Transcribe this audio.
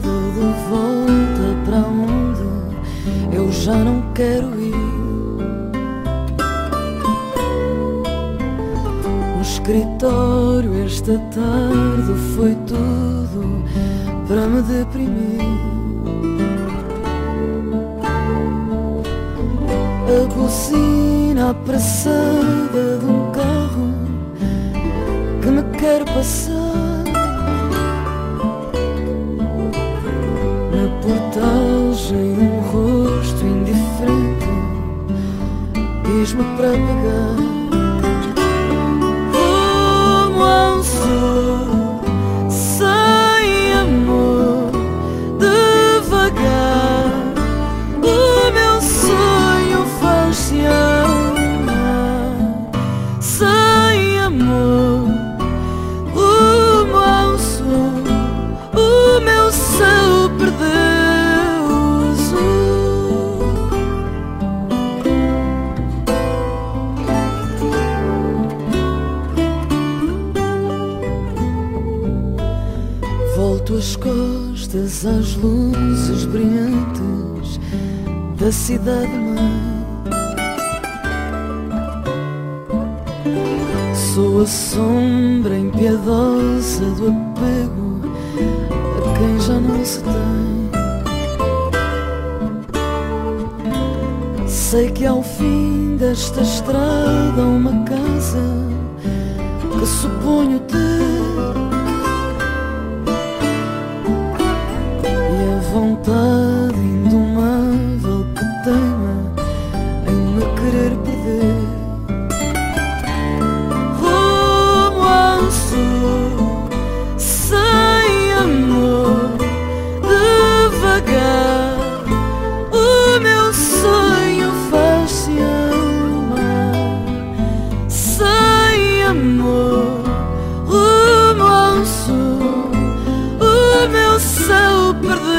de volta para onde eu já não quero ir. O escritório esta tarde foi tudo para me deprimir. A buzina apressada Portagem um rosto indiferente diz-me para pegar. tuas costas as luzes brilhantes da cidade mãe. Sou a sombra impiedosa do apego a quem já não se tem. Sei que ao fim desta estrada uma casa que suponho ter vontade indomável que teima em é me querer perder. Romance sem amor, devagar. O meu sonho faz-se amar. sem amor. Rumo o meu céu perdido.